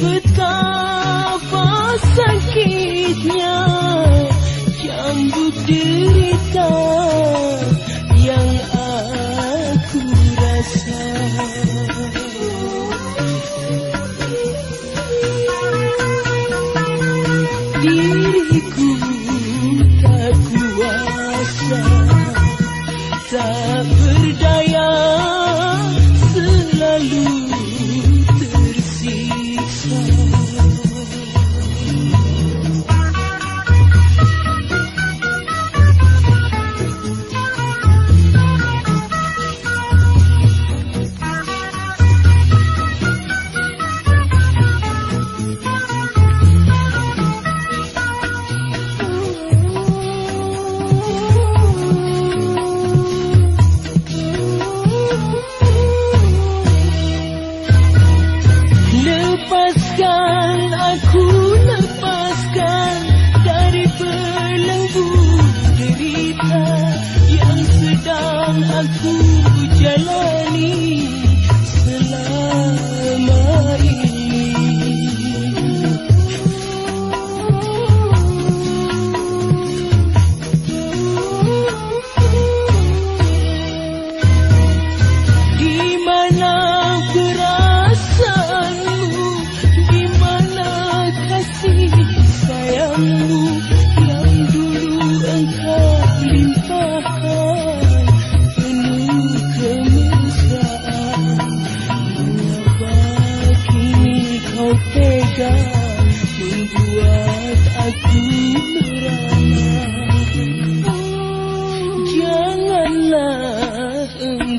Betapa sakitnya Jambut derita.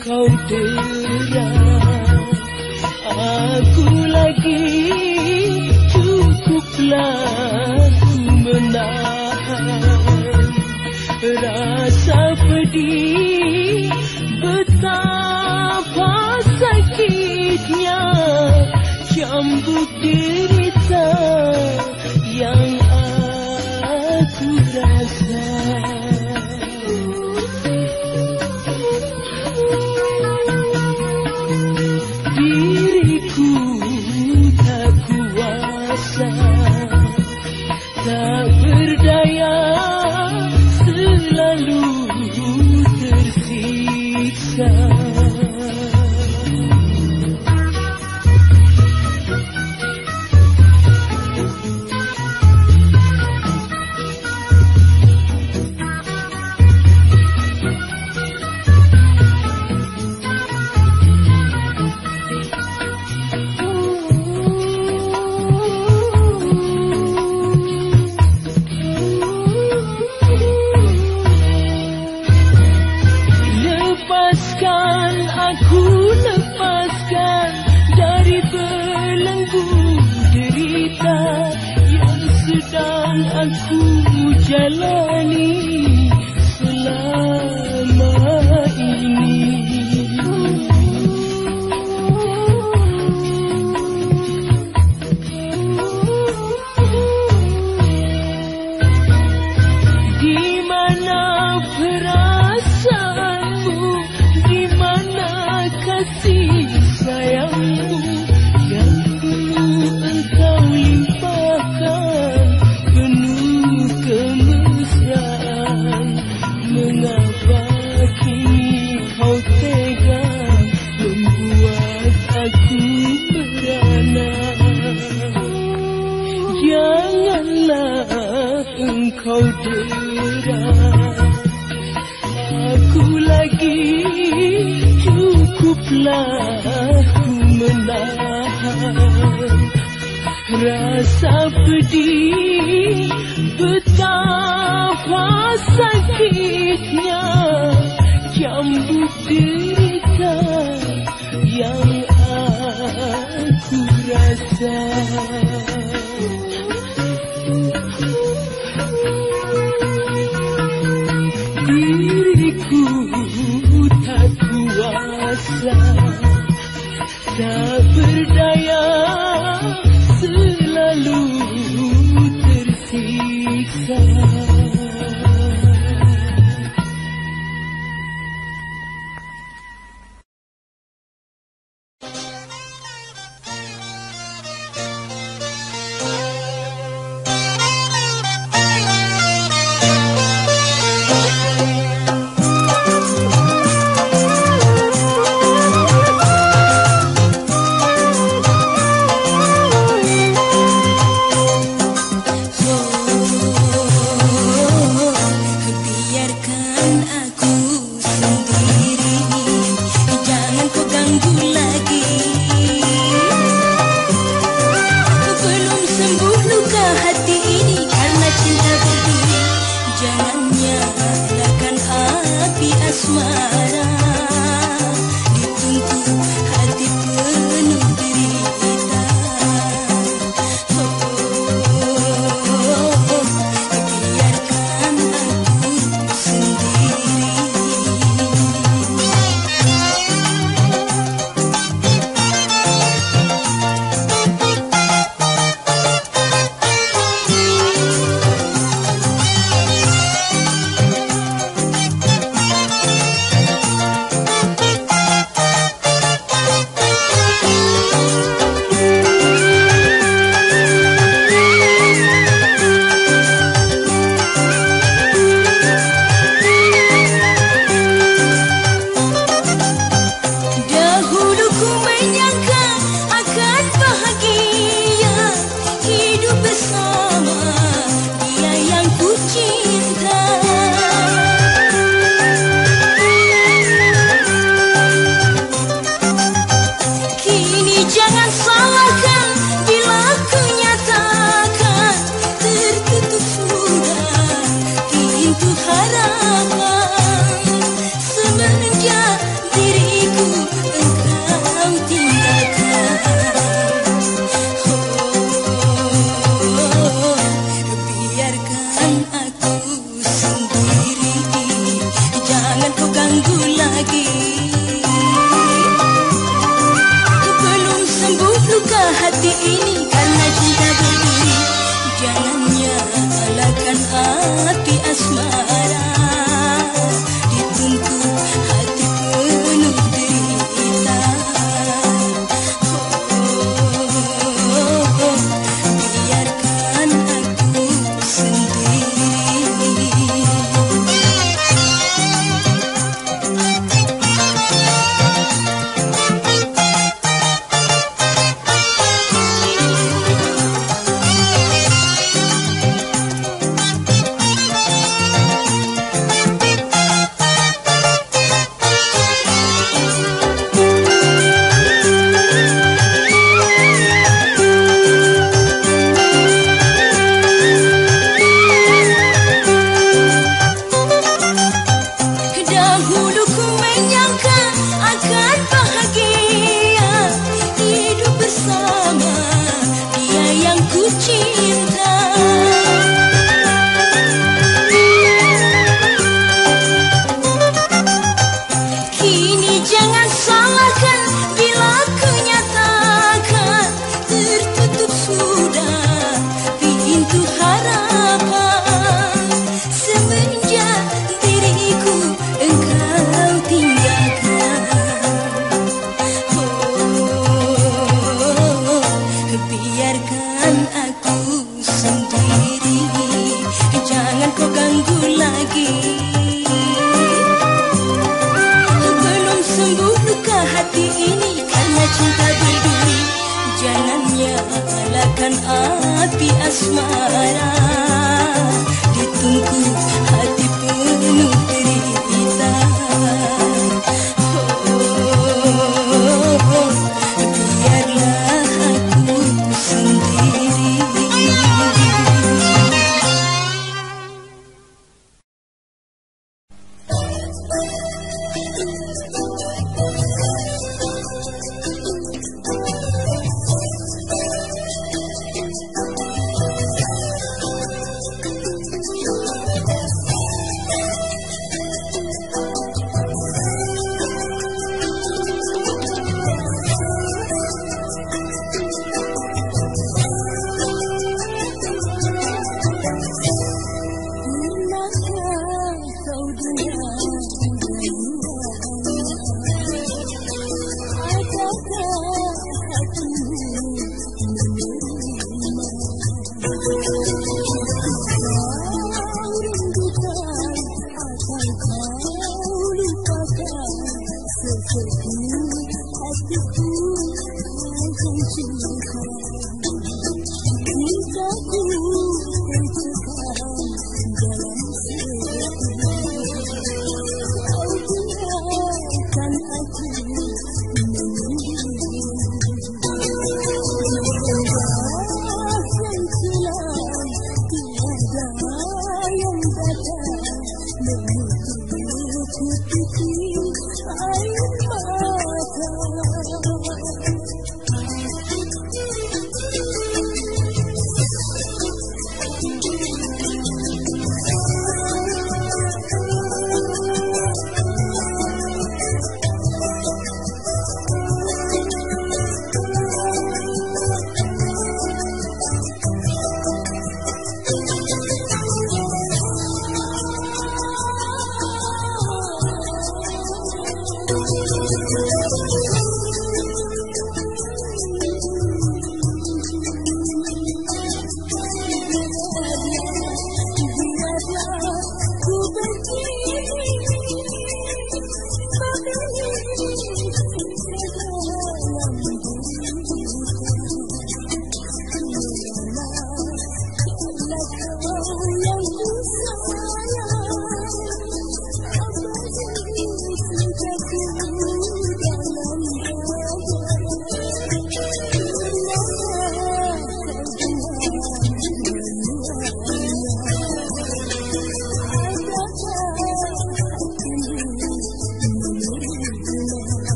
Kau terang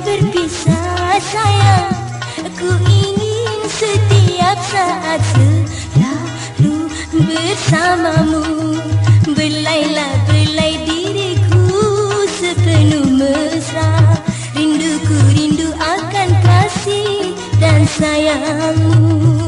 berpisah sayang. Ku ingin setiap saat selalu bersamamu. Belailah belai diriku sepenuh mesra. Rinduku rindu akan kasih dan sayangmu.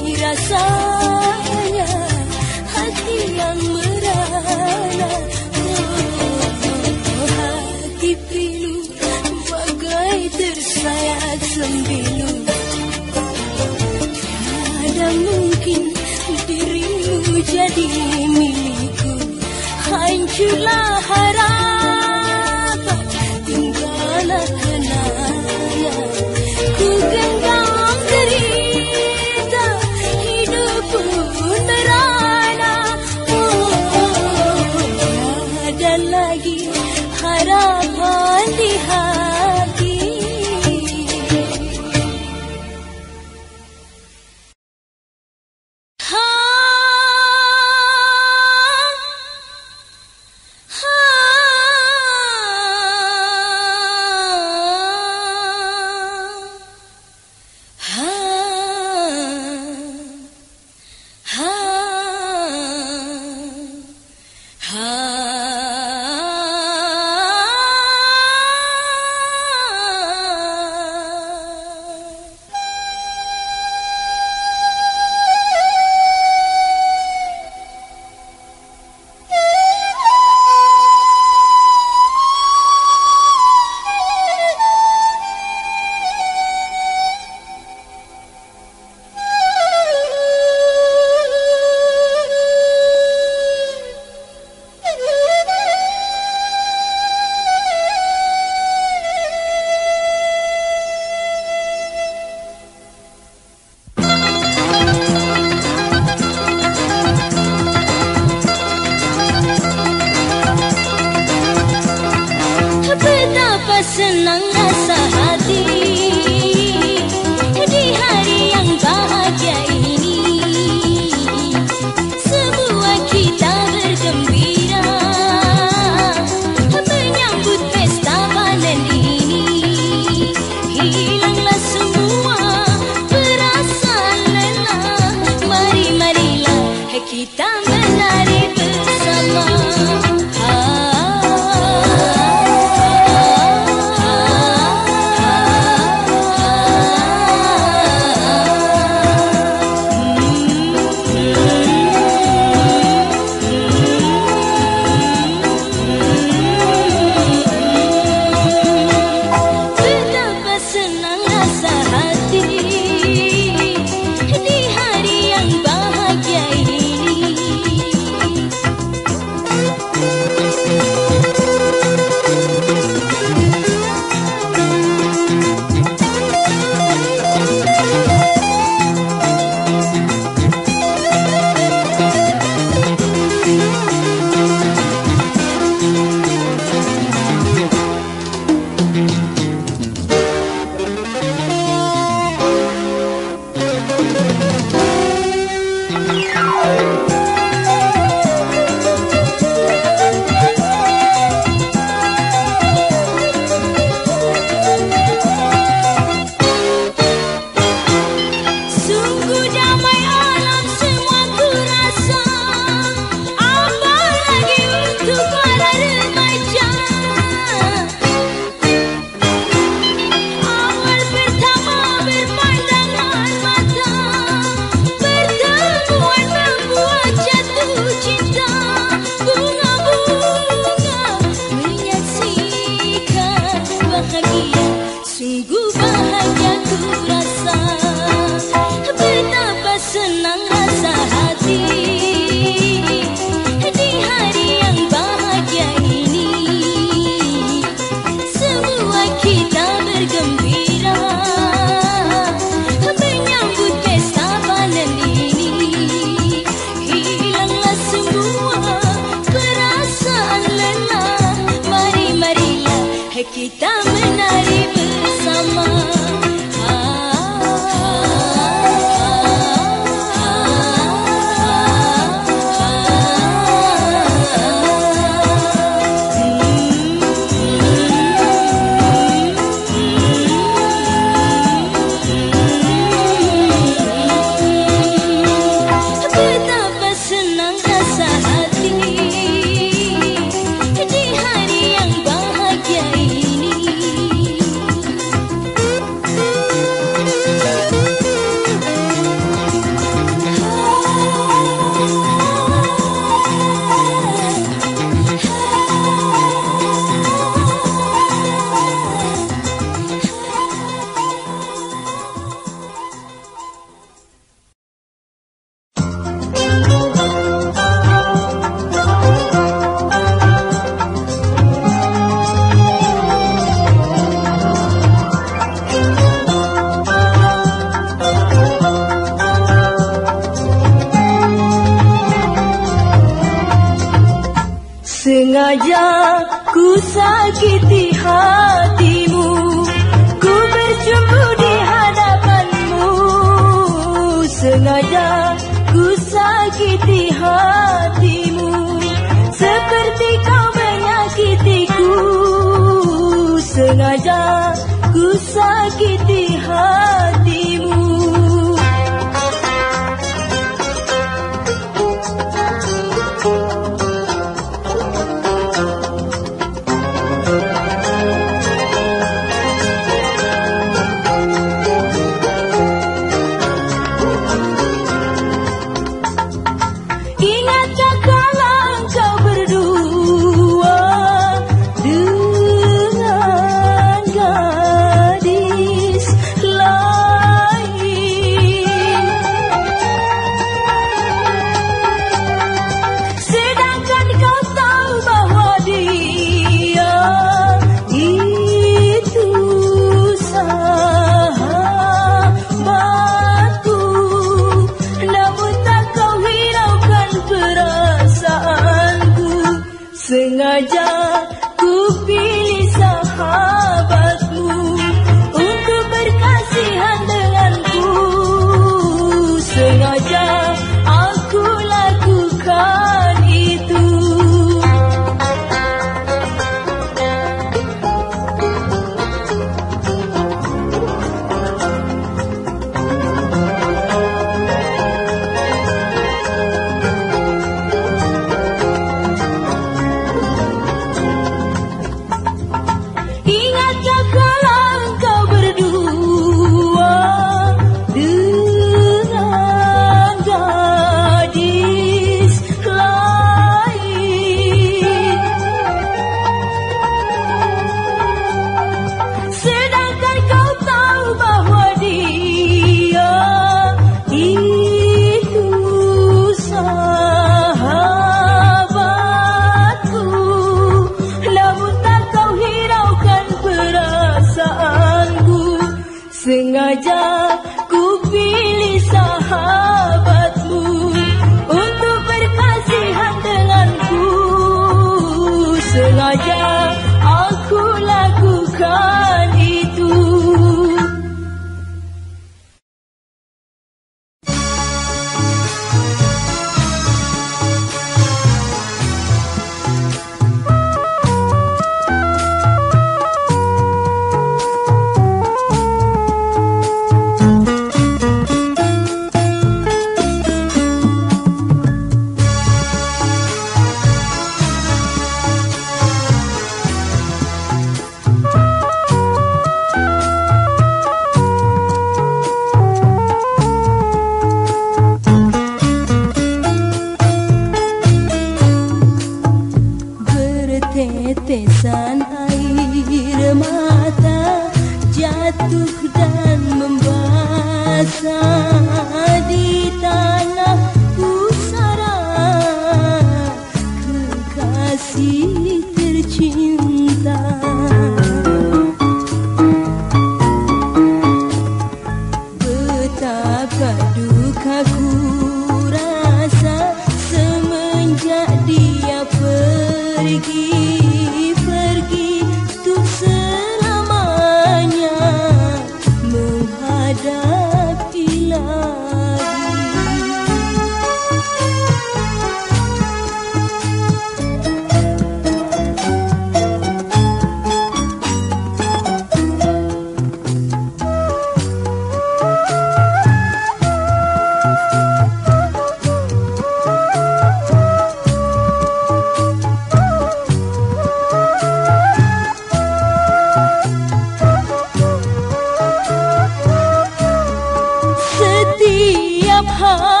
Oh.